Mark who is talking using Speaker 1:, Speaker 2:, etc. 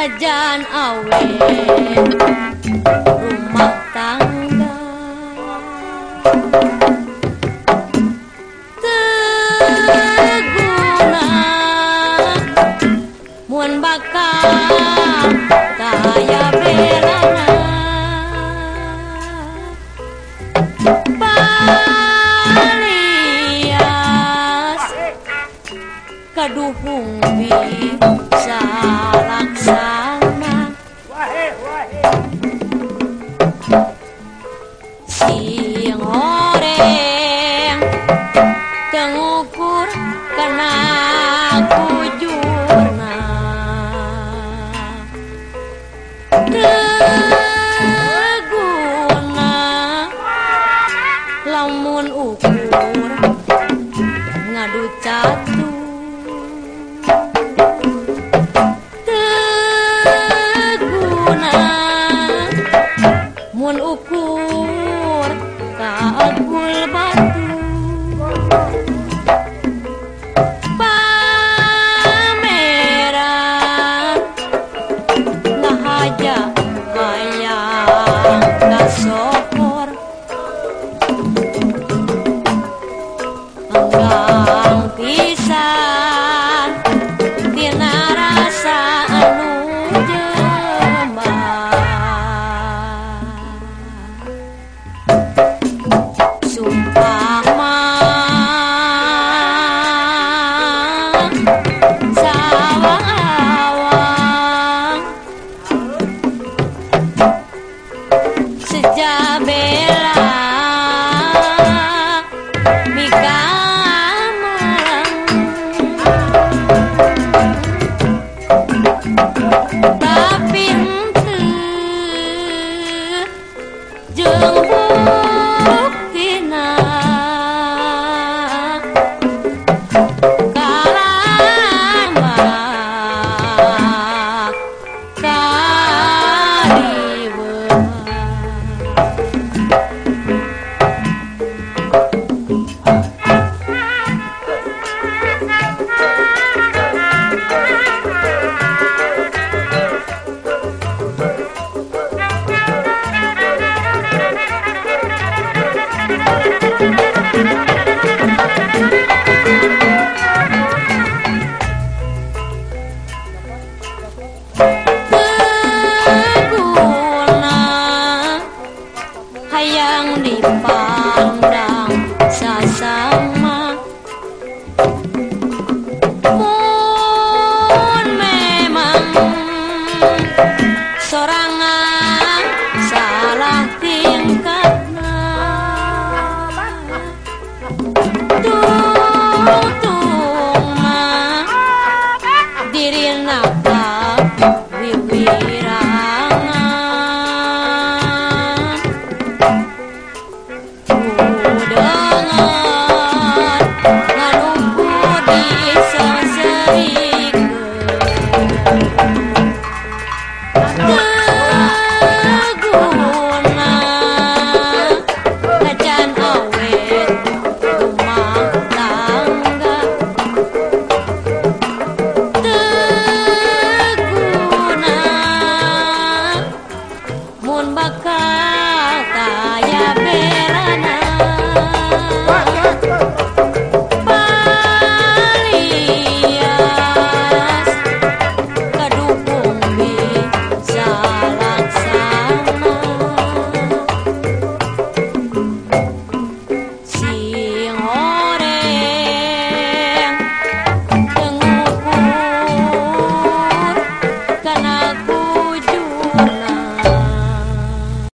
Speaker 1: najan awe rumah tangga. Teguna mun bakal kaya belana palias kaduhung bisa tengukur karena kujurna Teguna lamun ukur ngadu catu. Teguna mun ukur Thank. pun memang sorangan salah tingkah Tutung mah diri nafas Oh.